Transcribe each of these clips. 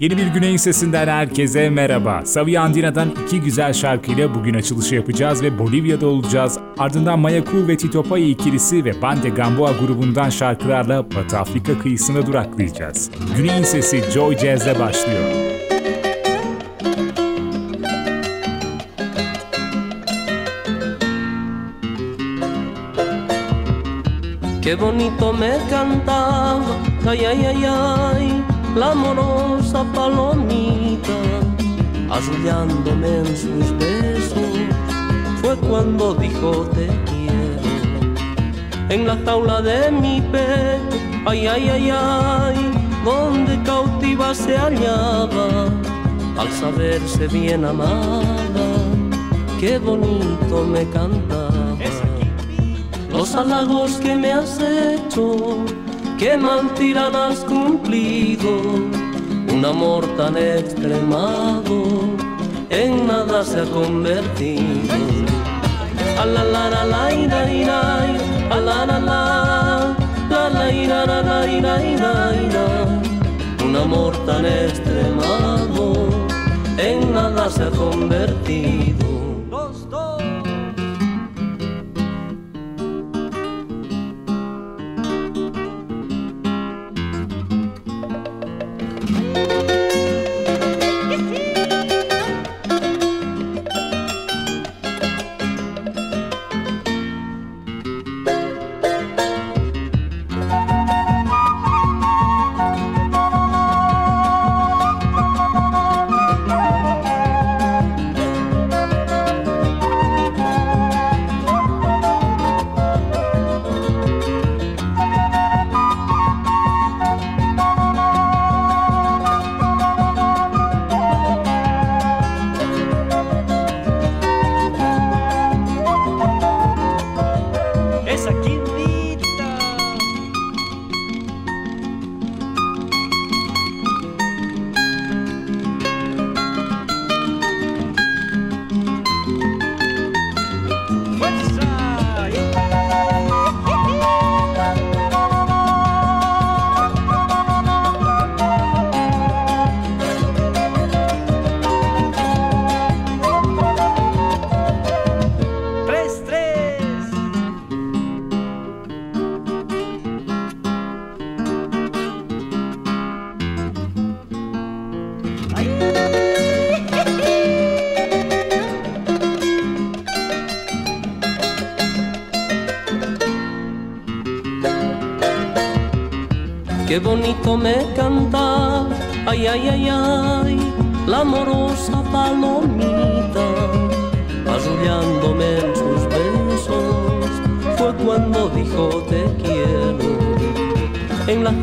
Yeni bir Güney'in sesinden herkese merhaba. Savi Andina'dan iki güzel şarkıyla bugün açılışı yapacağız ve Bolivya'da olacağız. Ardından Maya Cool ve Tito Pai ikilisi ve Bande Gamboa grubundan şarkılarla Batı Afrika kıyısına duraklayacağız. Güney'in sesi Joy Jazz'le başlıyor. Qué bonito me cantaba, ay, ay, ay, ay, la amorosa palomita, arrullándome en sus besos, fue cuando dijo te quiero. En la jaula de mi pecho, ay, ay, ay, ay, donde cautiva se hallaba, al saberse bien amada, qué bonito me cantaba los halagos que me has hecho, qué mentira has cumplido, un amor tan extremado en nada se ha convertido. A la la la la la la la la la la un amor tan extremado en nada se ha convertido.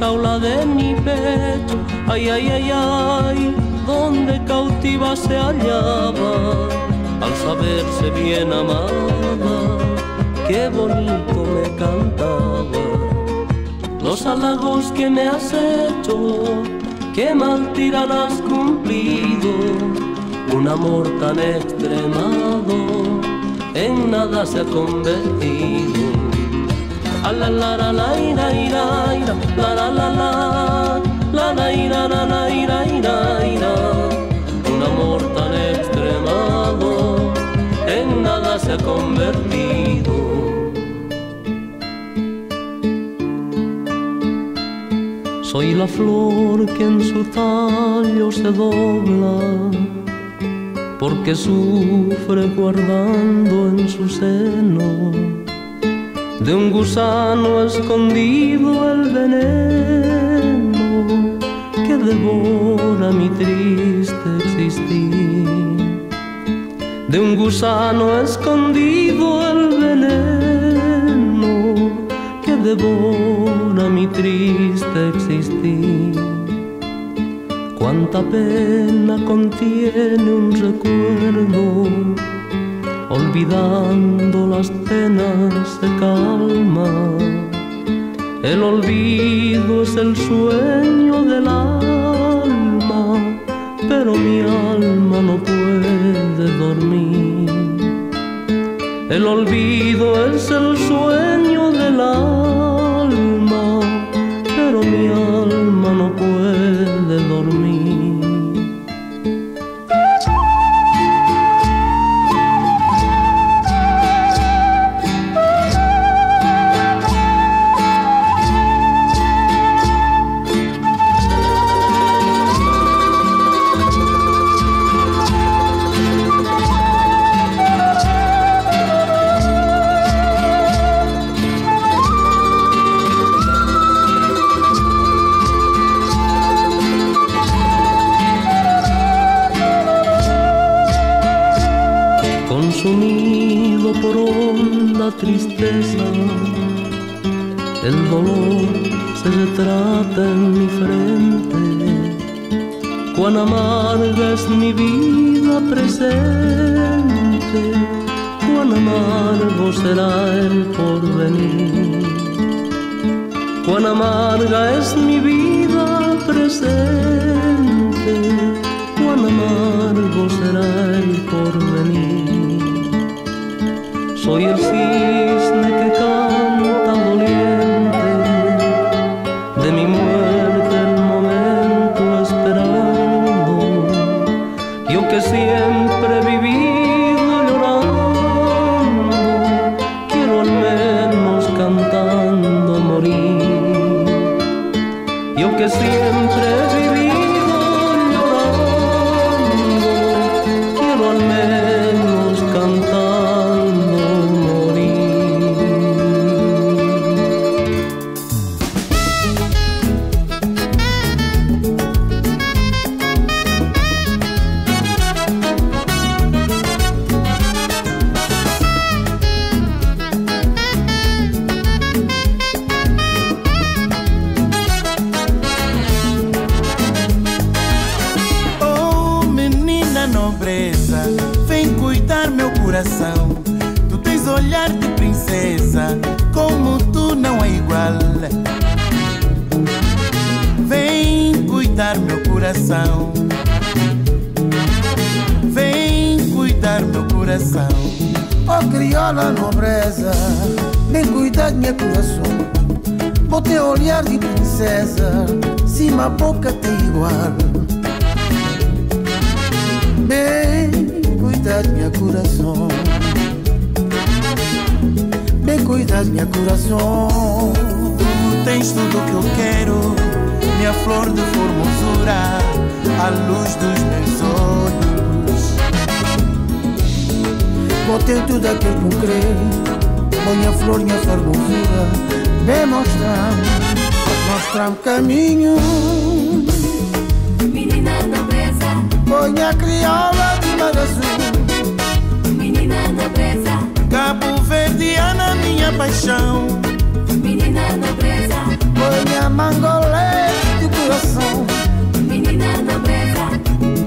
Jaula de mi pecho, ay, ay, ay, ay, donde cautiva se hallaba, al saberse bien amada, qué bonito me cantaba. Los halagos que me has hecho, qué mal has cumplido, un amor tan extremado en nada se ha convertido. La la la la ira ira ira la la la la la la ira la la ira ira ira un amor tan extremado en nada se ha convertido. Soy la flor que en su tallo se dobla, porque sufre guardando en su seno de un gusano escondido el veneno que devora mi triste existir. De un gusano escondido el veneno que devora mi triste existir. Cuánta pena contiene un recuerdo, olvidando las penas se calma. El olvido es el sueño del alma, pero mi alma no puede dormir. El olvido es el sueño del alma, aman gayz coração. Tu tens olhar de princesa, como tu não é igual. Vem cuidar meu coração. Vem cuidar meu coração. Oh crioula nobreza, vem cuidar meu coração. Vou ter olhar de princesa, se uma boca tem igual. Vem meu coração. Vem cuidar de meu coração. Tu tens tudo que eu quero, minha flor de formosura, a luz dos meus olhos. Vou ter tudo aquilo que eu creio. Minha flor, minha formosura. Vem mostrar, mostrar um caminho. Menina nobreza, Põe a crioula de mar azul. Cabo Verdeana, minha paixão. menina nobreza, Põe a mangolé de coração. menina nobreza,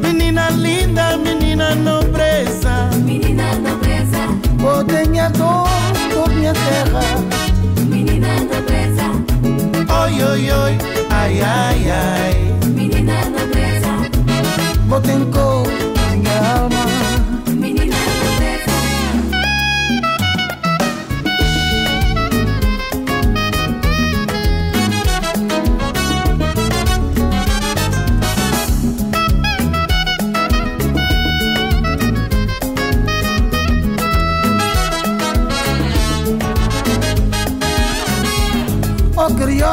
Menina linda, menina nobreza. menina nobreza, minha dor, toda minha terra. menina nobreza, Oi, oi, oi, ai, ai, ai. menina nobreza, Bota em cor,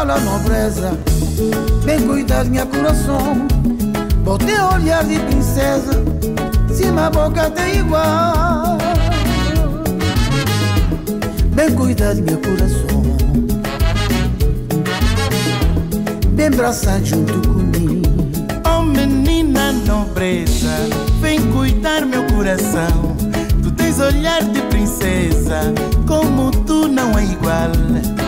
crioula nobreza, vem cuidar minha coração. Botei olhar de princesa, se uma boca tem igual. Vem cuidar meu coração. Vem abraçar junto comigo. Oh menina nobreza, vem cuidar meu coração. Tu tens olhar de princesa, como tu não é igual.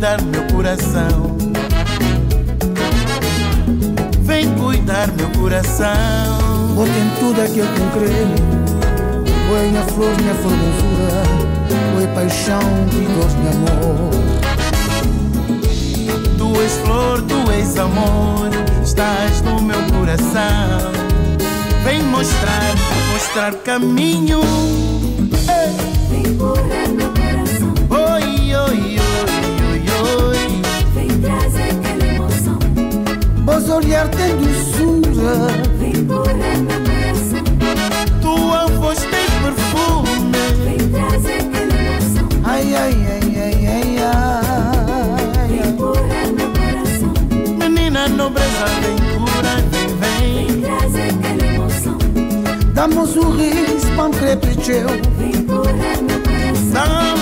Cuidar meu coração. Vem cuidar meu coração. Botei tudo aquilo que eu creio. Foi minha flor, minha formosura. Foi paixão, de gosto, de amor. Tu és flor, tu és amor, estás no meu coração. Vem mostrar, mostrar caminho. Olhar tem doçura. vem meu coração, Tua voz tem perfume. vem trazer emoção, Ai, ai, ai, ai, ai, ai. vem meu coração, Menina nobreza, vem cura, vem, vem. vem trazer aquela emoção, Dá-me um sorriso para me crepicheu. vem curar meu coração.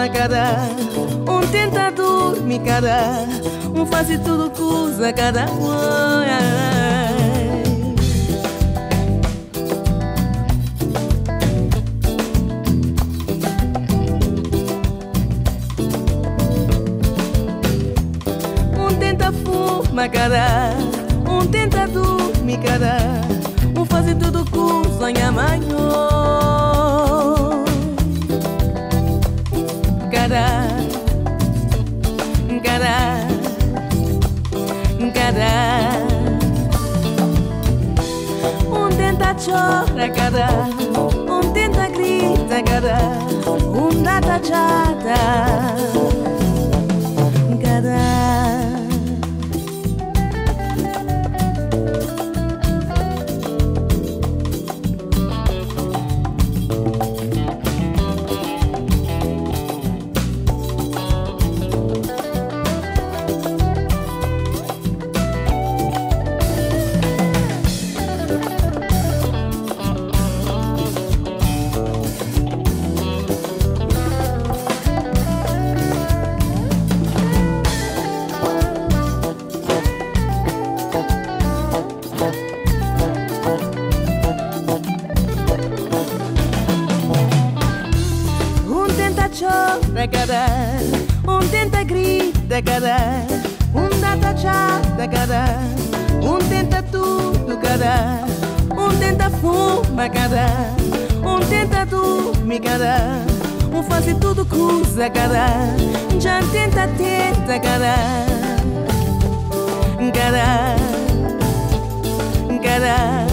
na cara Um tenta dormir cara Um faz tudo coisa cada Um tenta fumar cara Um tenta dormir cara Um faz tudo coisa amanhã. Cara Cara Um tenta chora cara Um tenta grita cara Um data chata cara, um tenta dormir cara, um faz tudo coisa cara, já tenta tenta cara, cara, cara.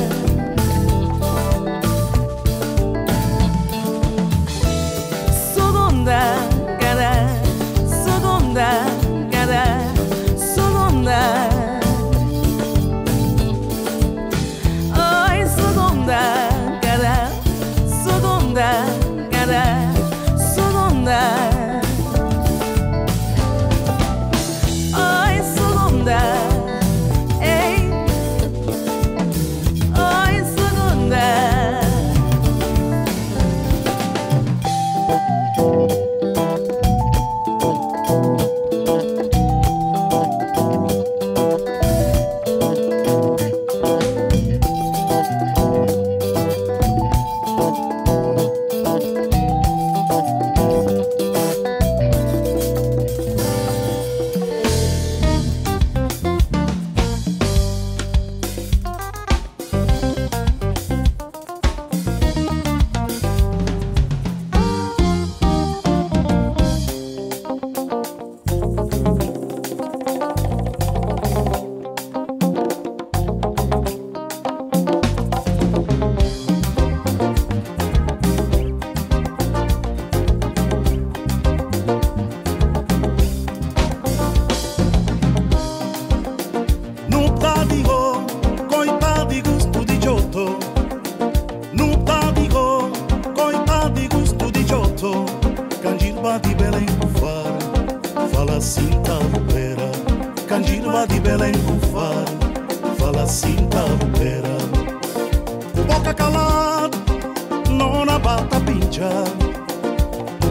pincha,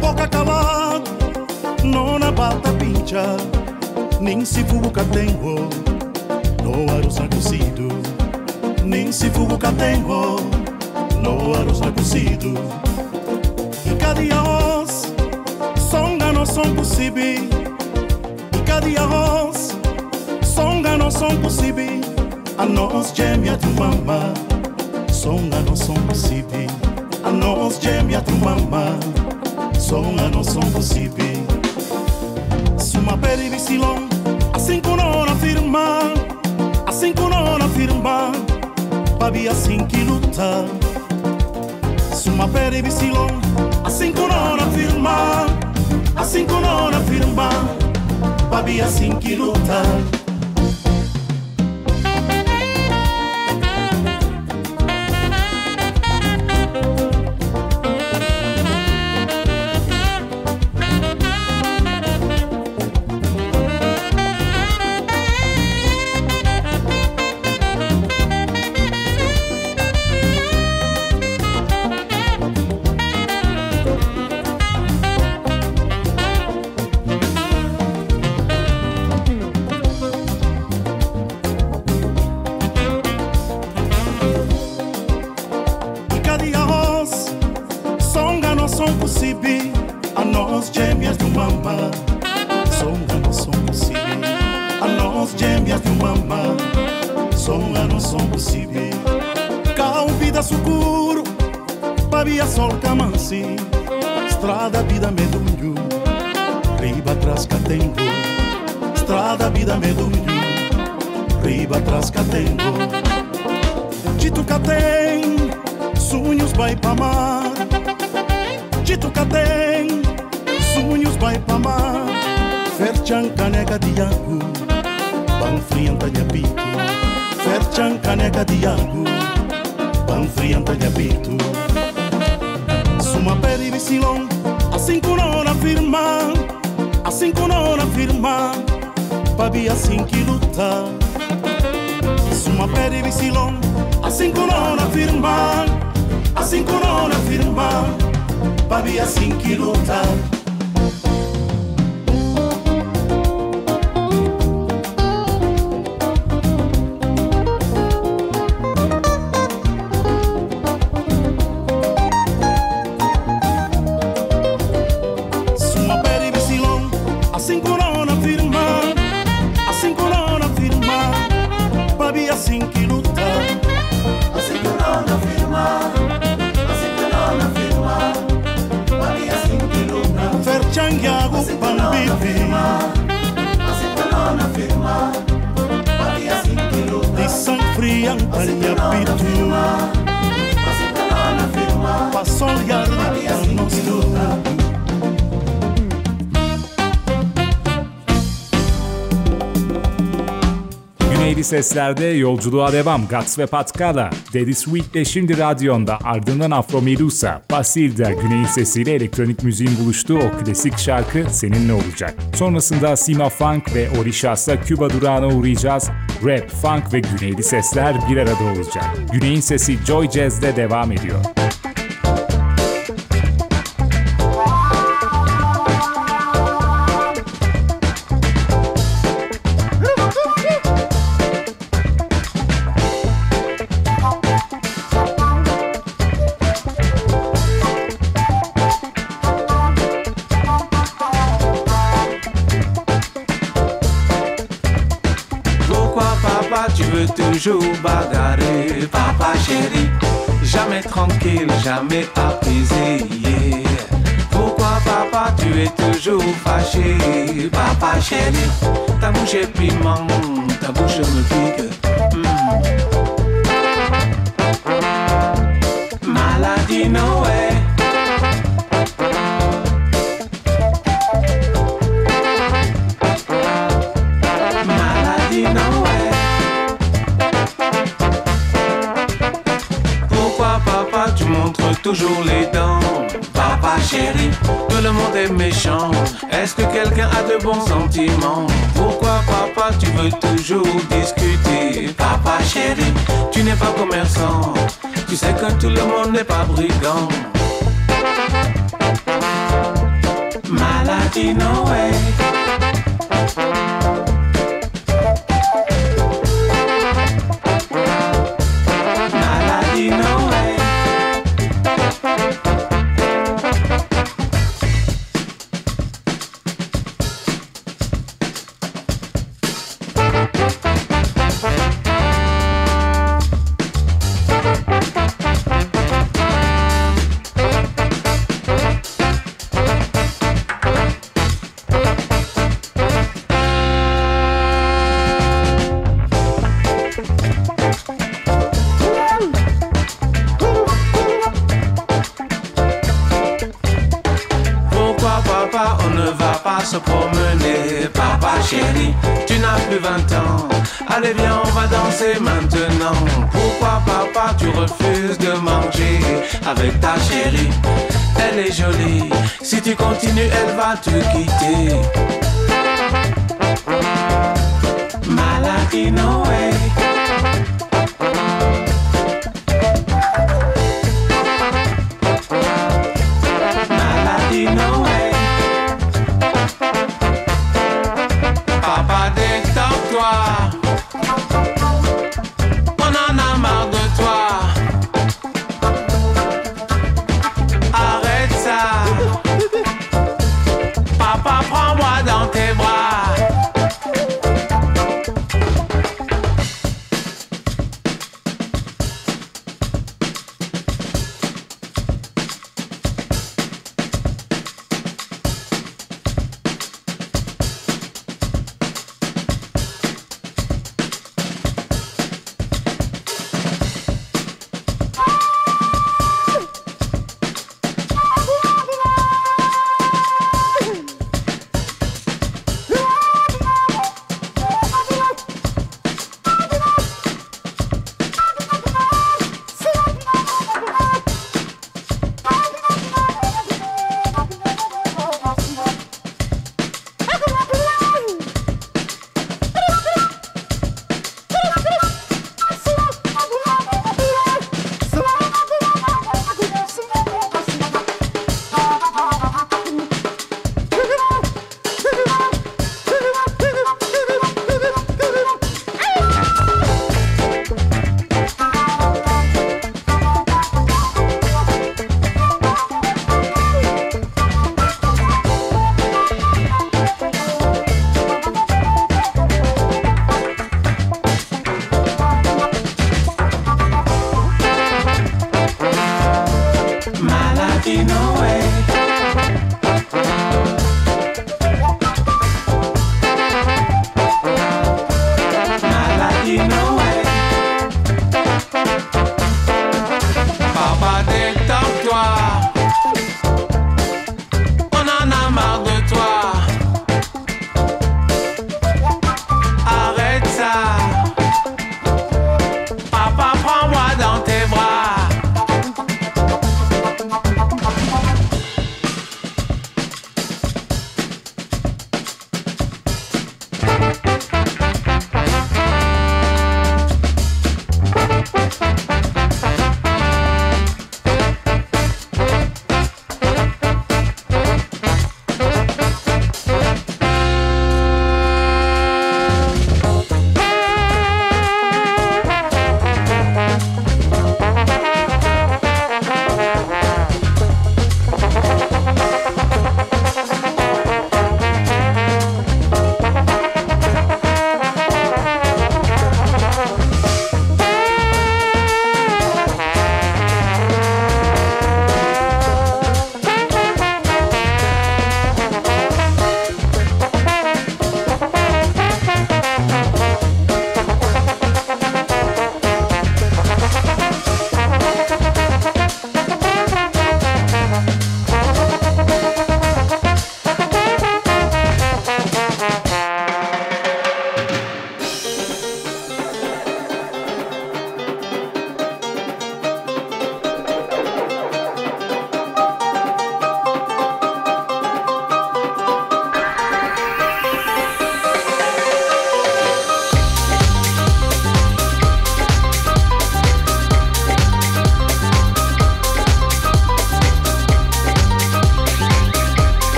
boca calada, nona bata pincha, nem se fuga tenho, no arusa cozido, nem se fuga tenho, no arusa cozido. E cada os, songa não são possíveis, e cada os, songa não são possíveis. a nós gêmea de mamãe songa não são possíveis a nós gêmea truamba Som a só um possible Suma pele de silão. Assim que não afirma Assim que não afirma Babi assim que luta. Suma pele de silão. Assim firma, a cinco Assim que não afirma Babi assim que luta. songa non son possível. Cal vida sucuro, Pavia sol camansi Estrada vida medungiu, riba trasca tempo. Estrada vida medungiu, riba trasca tempo. Tito catem, sonhos vai pra mar. Tito catem, sonhos vai pra mar. Ferchan canega de água, pan frienta Ferchan caneca de água Panfrianta gabito Suma de bicilon Assim com hora firma Assim com hora firma Pabi assim que luta. Suma de bicilon Assim com hora firma Assim com hora firma Pabi assim que luta. Güneyli seslerde yolculuğa devam. Guts ve Patkala. Daddy Sweet'le şimdi radyonda ardından Afro Medusa, Basil'da Güney'in sesiyle elektronik müziğin buluştuğu o klasik şarkı seninle olacak. Sonrasında Sima Funk ve Orishas'la Küba durağına uğrayacağız. Rap, funk ve güneyli sesler bir arada olacak. Güney'in sesi Joy Jazz'de devam ediyor. Jamais apaisé. Pourquoi papa tu es toujours fâché? Papa chéri Ta bouche est piment, ta bouche me pique Hmm. Maladie Noé de bons sentiments. Pourquoi papa tu veux toujours discuter? Papa chéri, tu n'es pas commerçant. Tu sais que tout le monde n'est pas brigand. Maladie Noé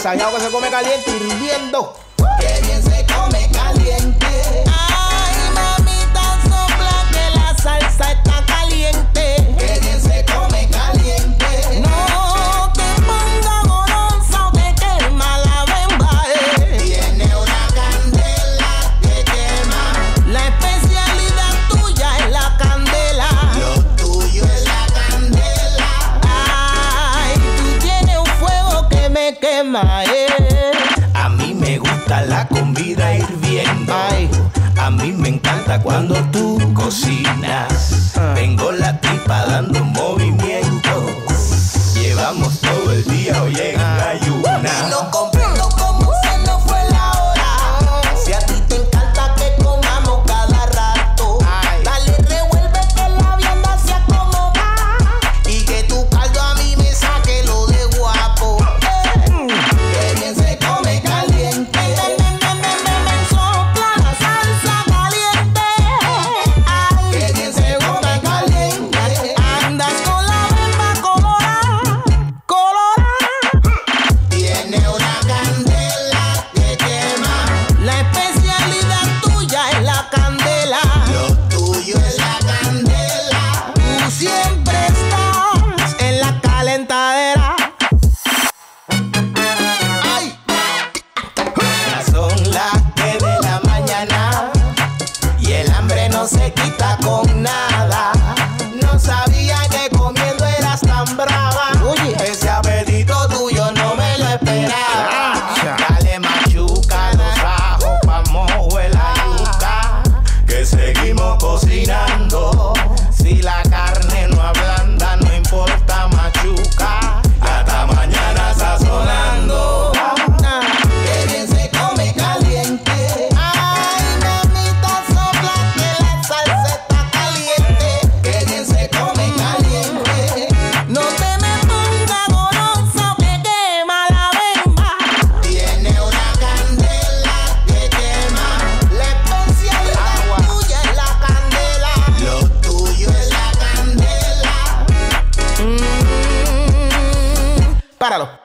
Guisallado que se come caliente, hirviendo. estamos todo el día oyendo. Sepáralo.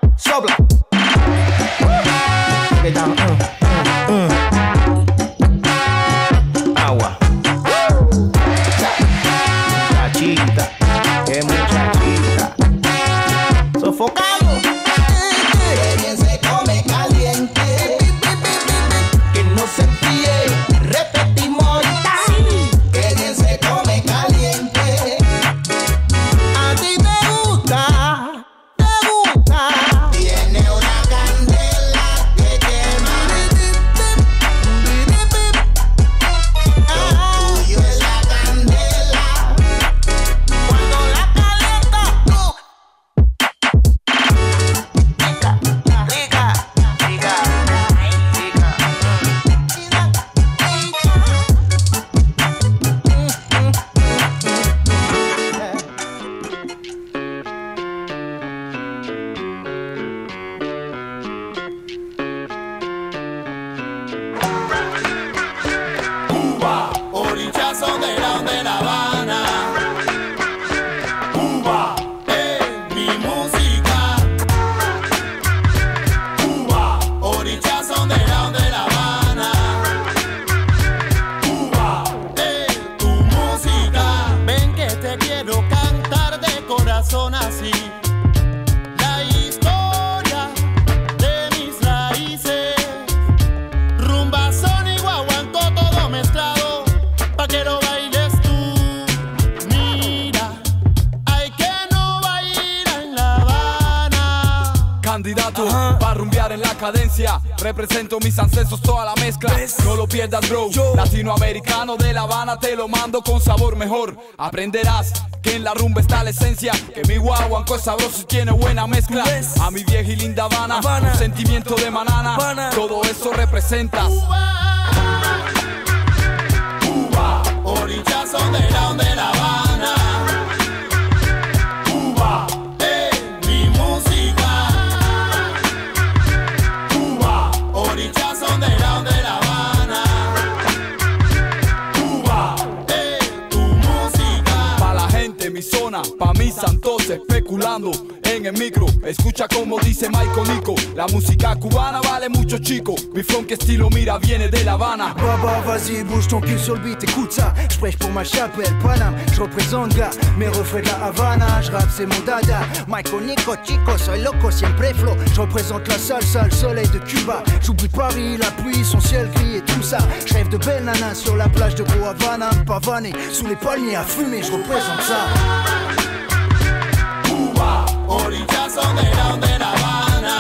en la cadencia. Represento mis ancestros, toda la mezcla. No lo pierdas, bro. Latinoamericano de La Habana, te lo mando con sabor mejor. Aprenderás que en la rumba está la esencia. Que mi guaguanco es sabroso y tiene buena mezcla. A mi vieja y linda Habana, un sentimiento de manana. Todo eso representas. Cuba, orillas donde la, donde la sonando en el micro. Escucha como dice Michael Nico. La música cubana vale mucho, chico. Mi funk estilo, mira, viene de La Habana. Baba, vas-y, bouge ton cul sur le beat, écoute ça. Je prêche pour ma chapelle, Paname, je représente gars. Mes refrains de la Havana, je c'est mon dada. Michael Nico, chico, soy loco, siempre flow. Je représente la salsa, le soleil de Cuba. J'oublie Paris, la pluie, son ciel gris et tout ça. Je de belles nanas sur la plage de Havana, pavané, sous les palmiers à fumer, je représente ça. Orillas donde de La Habana.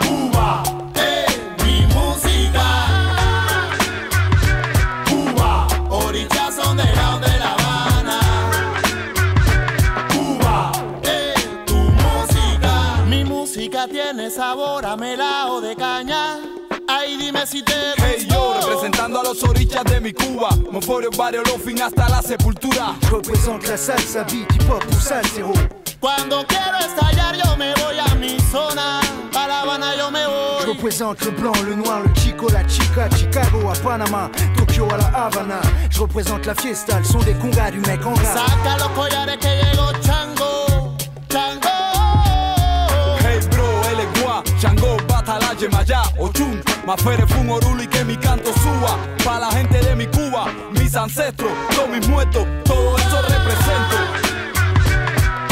Cuba, es mi música. Cuba, orillas donde de La Habana. Cuba, es tu música. Mi música tiene sabor a melao de caña. Ay, dime si te Representando a los orillas de mi Cuba. Moforio, barrio, fin hasta la sepultura. Je représente la salsa, beat, hip hop ou salsero. Cuando quiero estallar yo me voy a mi zona. A La Habana yo me Je voy. représente le blanc, le noir, le chico, la chica, Chicago à Panama, Tokyo à la Havana. Je représente la fiesta, le son des congas du mec en rap. Saca los collares que llegó Chango. Chango. Batala, Yemayá, Ochun, Mafere, Fun, Oruli, que mi canto suba. Pa' la gente de mi Cuba, mis ancestros, todos mis muertos, todo eso represento.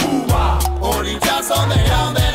Cuba, orillas donde de La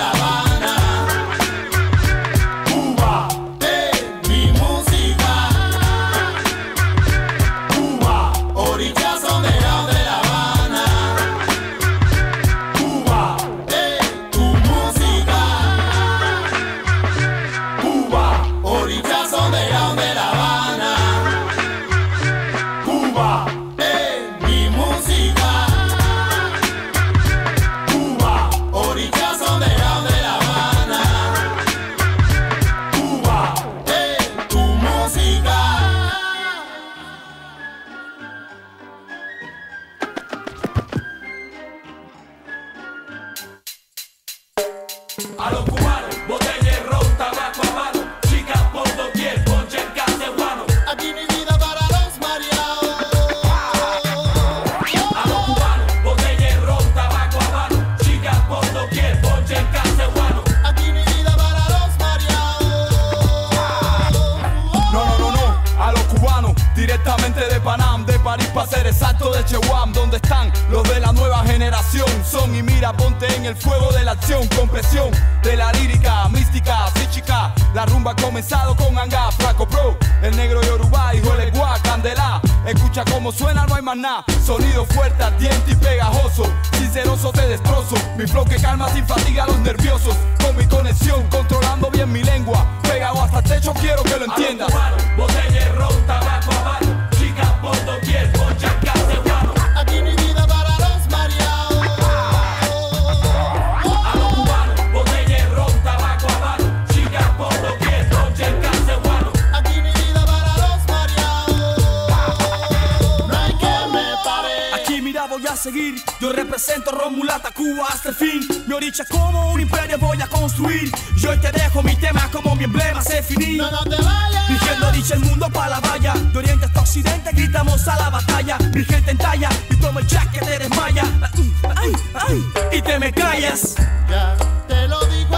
Ponte en el fuego de la acción, con presión de la lírica, mística, psíquica. La rumba ha comenzado con Anga, Flaco Pro, el negro Yoruba, hijo de Guá, Candela. Escucha cómo suena, no hay más nada. Sonido fuerte, ardiente y pegajoso. Sinceroso te destrozo. Mi flow que calma sin fatiga a los nerviosos. Con mi conexión, controlando bien mi lengua. Pegado hasta el techo, quiero que lo entiendas. Yo represento Romulata Cuba hasta el fin. Mi oricha como un imperio voy a construir. Y hoy te dejo mi tema como mi emblema se finí No, no te vayas. Dirigiendo oricha el mundo pa' la valla. De oriente hasta occidente gritamos a la batalla. Mi gente en talla y como el jack que te desmaya. Ay, ay, Y te me callas. Ya te lo dijo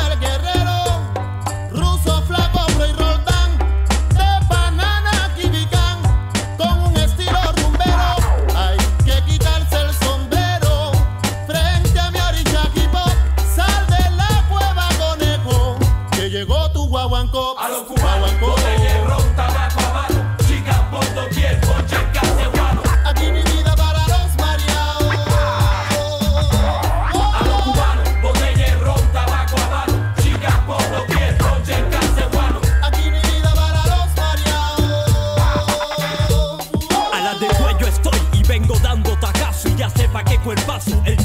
sepa qué cuerpazo, el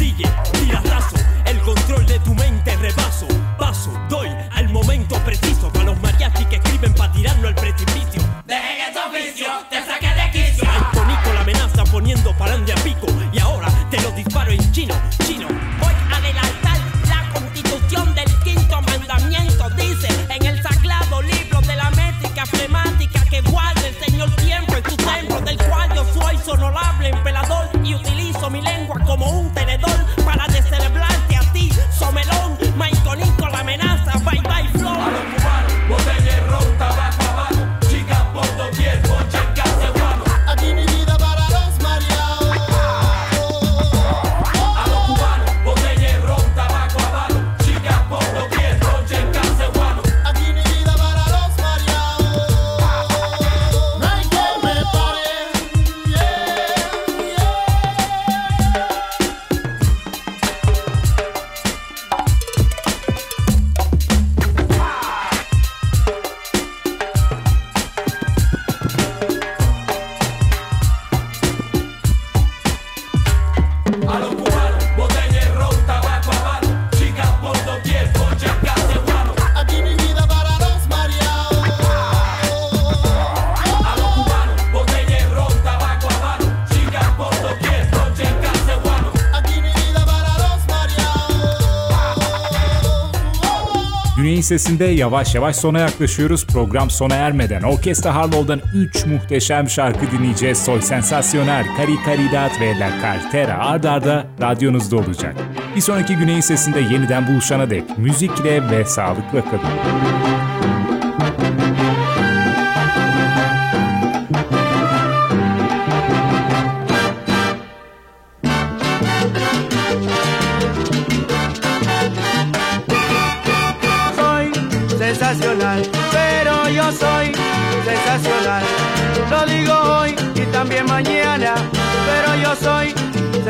Sesi'nde yavaş yavaş sona yaklaşıyoruz. Program sona ermeden Orkestra Harlow'dan 3 muhteşem şarkı dinleyeceğiz. Soy Sensasyonel, Cari Caridad ve La Cartera ard arda radyonuzda olacak. Bir sonraki Güney'in Sesi'nde yeniden buluşana dek müzikle ve sağlıkla kalın.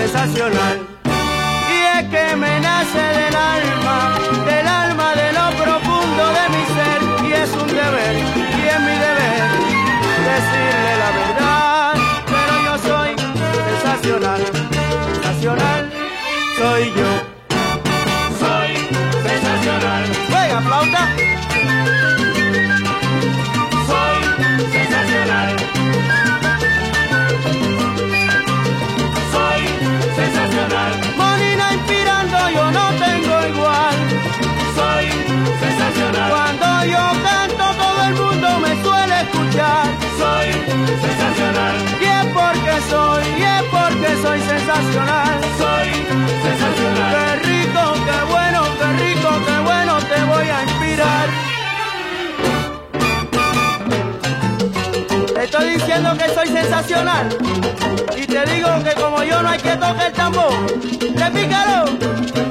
Sensacional. Y es que me nace del alma, del alma de lo profundo de mi ser, y es un deber, y es mi deber decirle la verdad. Pero yo soy sensacional, sensacional soy yo. Cuando yo canto todo el mundo me suele escuchar. Soy sensacional. Y es porque soy, y es porque soy sensacional. Soy sensacional. Qué rico, qué bueno, qué rico, qué bueno te voy a inspirar. Te estoy diciendo que soy sensacional. Y te digo que como yo no hay que tocar el tambor. Repícalo.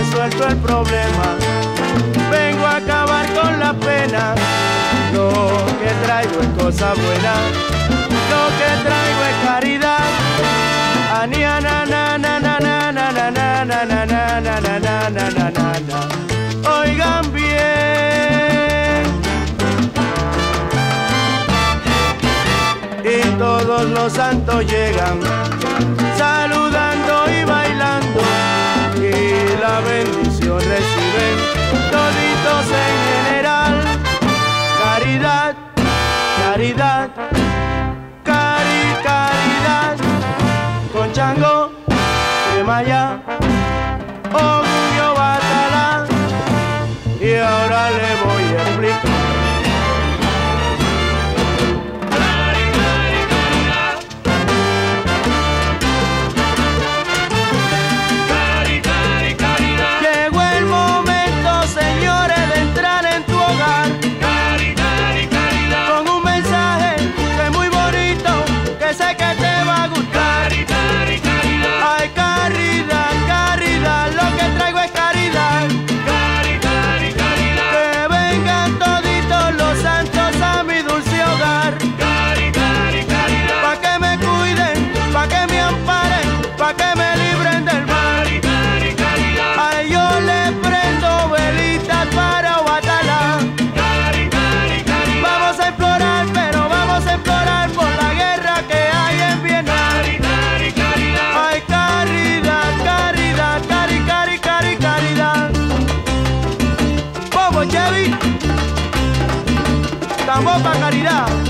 Resuelto el problema, vengo a acabar con la pena. Lo que traigo es cosa buena, lo que traigo es caridad. Ania, na. Oigan bien. y todos los santos llegan saludando y bailando y la bendición reciben toditos en general. Caridad caridad cari caridad. Con chango de maya orgullo batalá y ahora le voy a explicar Vamos pa' caridad.